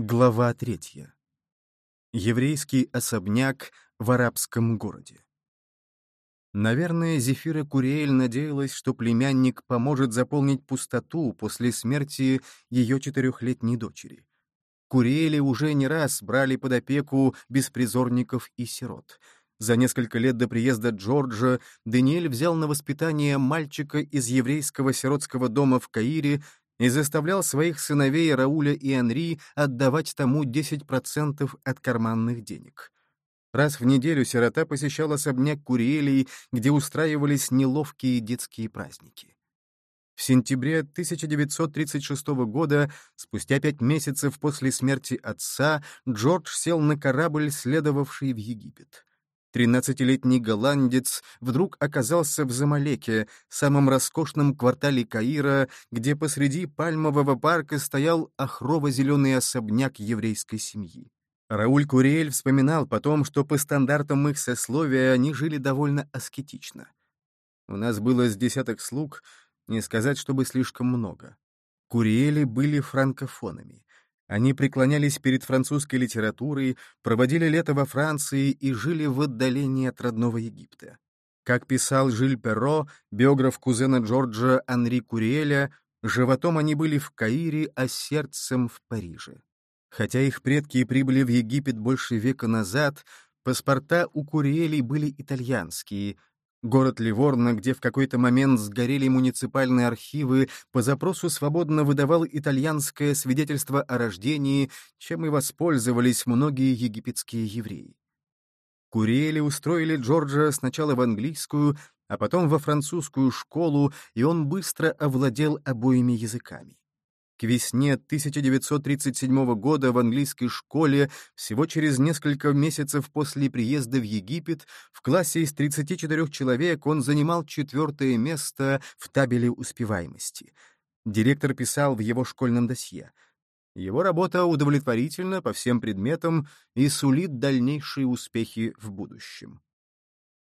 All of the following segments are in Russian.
Глава третья. Еврейский особняк в арабском городе. Наверное, Зефира Куриэль надеялась, что племянник поможет заполнить пустоту после смерти ее четырехлетней дочери. Куриэли уже не раз брали под опеку беспризорников и сирот. За несколько лет до приезда Джорджа Даниэль взял на воспитание мальчика из еврейского сиротского дома в Каире и заставлял своих сыновей Рауля и Анри отдавать тому 10% от карманных денег. Раз в неделю сирота посещал особняк Куриэлей, где устраивались неловкие детские праздники. В сентябре 1936 года, спустя пять месяцев после смерти отца, Джордж сел на корабль, следовавший в Египет. Тринадцатилетний голландец вдруг оказался в Замалеке, самом роскошном квартале Каира, где посреди пальмового парка стоял охрово-зеленый особняк еврейской семьи. Рауль Куриэль вспоминал потом, что по стандартам их сословия они жили довольно аскетично. У нас было с десяток слуг, не сказать, чтобы слишком много. Куриэли были франкофонами. Они преклонялись перед французской литературой, проводили лето во Франции и жили в отдалении от родного Египта. Как писал Жиль Перро, биограф кузена Джорджа Анри Куриэля, животом они были в Каире, а сердцем в Париже. Хотя их предки прибыли в Египет больше века назад, паспорта у Куриэлей были итальянские, Город Ливорно, где в какой-то момент сгорели муниципальные архивы, по запросу свободно выдавал итальянское свидетельство о рождении, чем и воспользовались многие египетские евреи. Куриэли устроили Джорджа сначала в английскую, а потом во французскую школу, и он быстро овладел обоими языками. К весне 1937 года в английской школе, всего через несколько месяцев после приезда в Египет, в классе из 34 человек он занимал четвертое место в табеле успеваемости. Директор писал в его школьном досье. Его работа удовлетворительна по всем предметам и сулит дальнейшие успехи в будущем.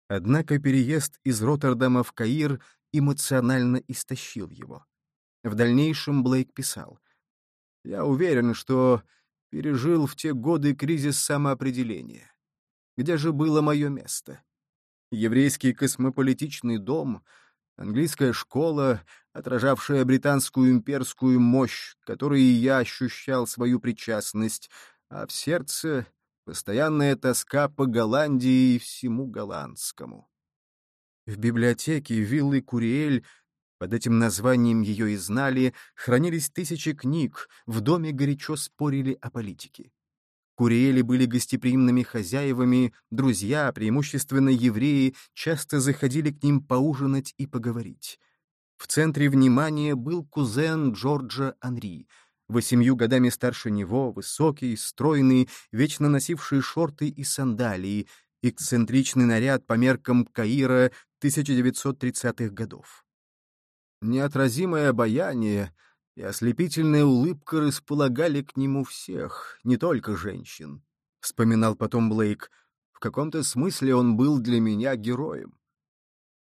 Однако переезд из Роттердама в Каир эмоционально истощил его. В дальнейшем Блейк писал. «Я уверен, что пережил в те годы кризис самоопределения. Где же было мое место? Еврейский космополитичный дом, английская школа, отражавшая британскую имперскую мощь, которой я ощущал свою причастность, а в сердце — постоянная тоска по Голландии и всему голландскому. В библиотеке виллы Куриэль под этим названием ее и знали, хранились тысячи книг, в доме горячо спорили о политике. Куриэли были гостеприимными хозяевами, друзья, преимущественно евреи, часто заходили к ним поужинать и поговорить. В центре внимания был кузен Джорджа Анри, восемью годами старше него, высокий, стройный, вечно носивший шорты и сандалии, эксцентричный наряд по меркам Каира 1930-х годов. Неотразимое обаяние и ослепительная улыбка располагали к нему всех, не только женщин. Вспоминал потом Блейк. В каком-то смысле он был для меня героем.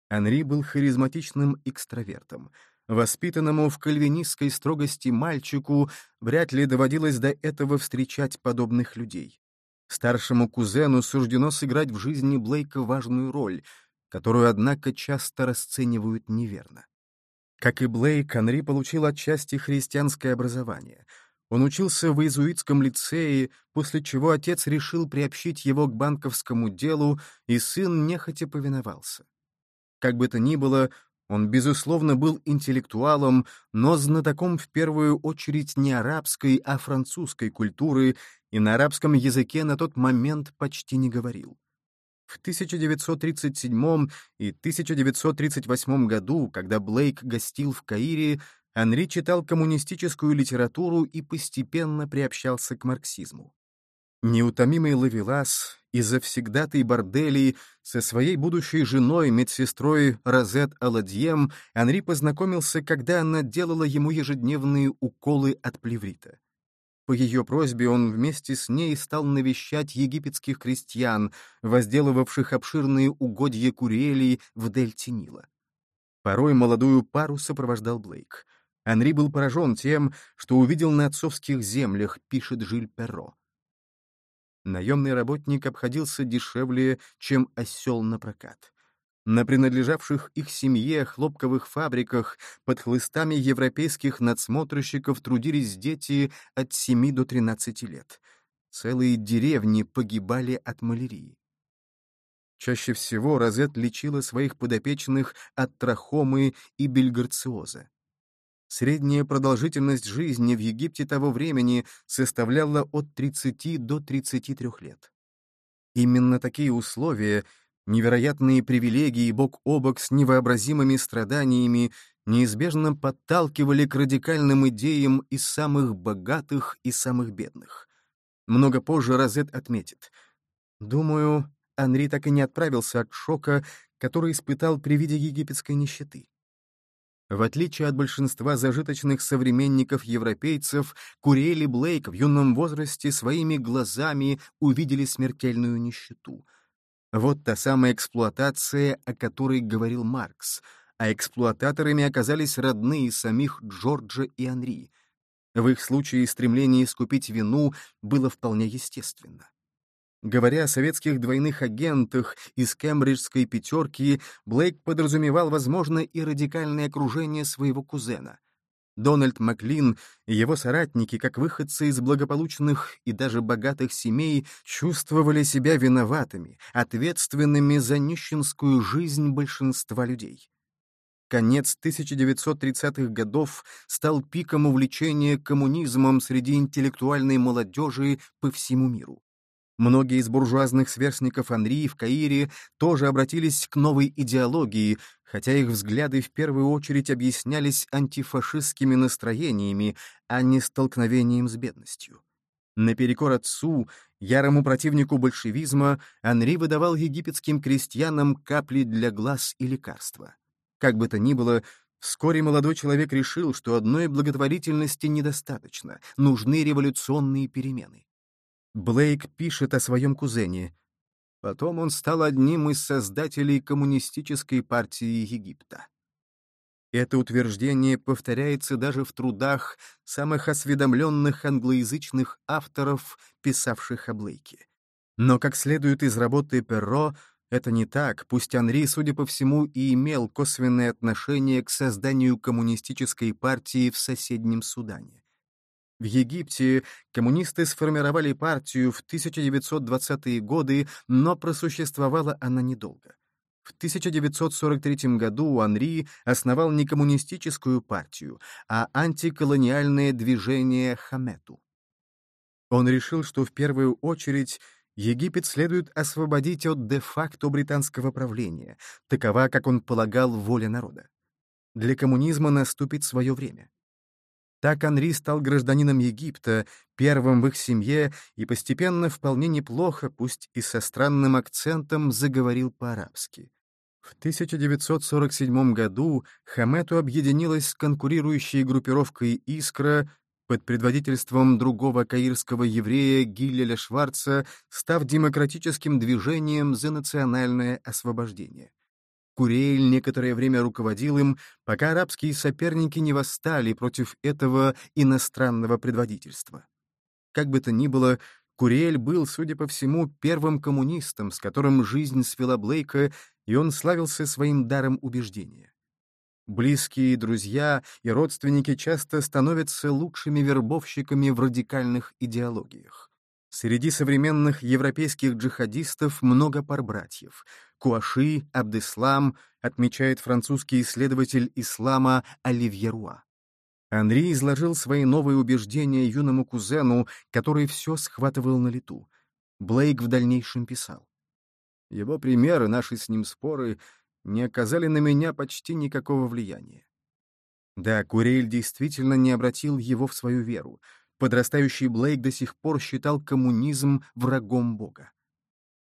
Анри был харизматичным экстравертом. Воспитанному в кальвинистской строгости мальчику вряд ли доводилось до этого встречать подобных людей. Старшему кузену суждено сыграть в жизни Блейка важную роль, которую, однако, часто расценивают неверно. Как и Блейк, Анри получил отчасти христианское образование. Он учился в иезуитском лицее, после чего отец решил приобщить его к банковскому делу, и сын нехотя повиновался. Как бы то ни было, он, безусловно, был интеллектуалом, но знатоком в первую очередь не арабской, а французской культуры, и на арабском языке на тот момент почти не говорил. В 1937 и 1938 году, когда Блейк гостил в Каире, Анри читал коммунистическую литературу и постепенно приобщался к марксизму. Неутомимый Лавелас из завсегдатой борделей со своей будущей женой, медсестрой Розет Аладьем, Анри познакомился, когда она делала ему ежедневные уколы от плеврита. По ее просьбе он вместе с ней стал навещать египетских крестьян, возделывавших обширные угодья Куриэлии в дельте Нила. Порой молодую пару сопровождал Блейк. Анри был поражен тем, что увидел на отцовских землях, пишет Жиль Перро. Наемный работник обходился дешевле, чем осел на прокат. На принадлежавших их семье хлопковых фабриках под хлыстами европейских надсмотрщиков трудились дети от 7 до 13 лет. Целые деревни погибали от малярии. Чаще всего Розет лечила своих подопечных от трахомы и бельгарциоза. Средняя продолжительность жизни в Египте того времени составляла от 30 до 33 лет. Именно такие условия Невероятные привилегии бок о бок с невообразимыми страданиями неизбежно подталкивали к радикальным идеям и самых богатых, и самых бедных. Много позже Розет отметит. «Думаю, Анри так и не отправился от шока, который испытал при виде египетской нищеты. В отличие от большинства зажиточных современников-европейцев, Куриэль Блейк в юном возрасте своими глазами увидели смертельную нищету — вот та самая эксплуатация, о которой говорил Маркс, а эксплуататорами оказались родные самих Джорджа и Анри. В их случае стремление искупить вину было вполне естественно. Говоря о советских двойных агентах из кембриджской пятерки, Блейк подразумевал, возможно, и радикальное окружение своего кузена. Дональд Маклин и его соратники, как выходцы из благополучных и даже богатых семей, чувствовали себя виноватыми, ответственными за нищенскую жизнь большинства людей. Конец 1930-х годов стал пиком увлечения коммунизмом среди интеллектуальной молодежи по всему миру. Многие из буржуазных сверстников Анри в Каире тоже обратились к новой идеологии, хотя их взгляды в первую очередь объяснялись антифашистскими настроениями, а не столкновением с бедностью. Наперекор отцу, ярому противнику большевизма, Анри выдавал египетским крестьянам капли для глаз и лекарства. Как бы то ни было, вскоре молодой человек решил, что одной благотворительности недостаточно, нужны революционные перемены. Блейк пишет о своем кузене. Потом он стал одним из создателей коммунистической партии Египта. Это утверждение повторяется даже в трудах самых осведомленных англоязычных авторов, писавших о Блейке. Но, как следует из работы Перро, это не так, пусть Анри, судя по всему, и имел косвенное отношение к созданию коммунистической партии в соседнем Судане. В Египте коммунисты сформировали партию в 1920-е годы, но просуществовала она недолго. В 1943 году Анри основал не коммунистическую партию, а антиколониальное движение Хамету. Он решил, что в первую очередь Египет следует освободить от де-факто британского правления, такова, как он полагал, воля народа. Для коммунизма наступит свое время. Так Анри стал гражданином Египта, первым в их семье, и постепенно вполне неплохо, пусть и со странным акцентом, заговорил по-арабски. В 1947 году Хамету объединилась с конкурирующей группировкой «Искра», под предводительством другого каирского еврея Гиллеля Шварца, став демократическим движением за национальное освобождение. Курейль некоторое время руководил им, пока арабские соперники не восстали против этого иностранного предводительства. Как бы то ни было, Куриэль был, судя по всему, первым коммунистом, с которым жизнь свела Блейка, и он славился своим даром убеждения. Близкие друзья и родственники часто становятся лучшими вербовщиками в радикальных идеологиях. Среди современных европейских джихадистов много парбратьев. Куаши, Абдеслам, отмечает французский исследователь ислама Оливье Руа. Анри изложил свои новые убеждения юному кузену, который все схватывал на лету. Блейк в дальнейшем писал. Его примеры, наши с ним споры, не оказали на меня почти никакого влияния. Да, Курель действительно не обратил его в свою веру. Подрастающий Блейк до сих пор считал коммунизм врагом Бога.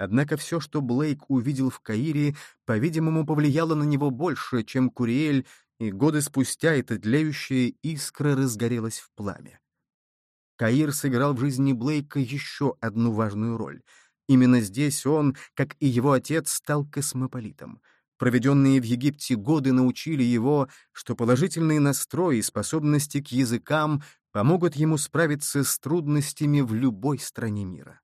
Однако все, что Блейк увидел в Каире, по-видимому, повлияло на него больше, чем Куриэль, и годы спустя эта тлеющая искра разгорелась в пламя. Каир сыграл в жизни Блейка еще одну важную роль. Именно здесь он, как и его отец, стал космополитом. проведенные в Египте годы научили его, что положительный настрой и способности к языкам помогут ему справиться с трудностями в любой стране мира.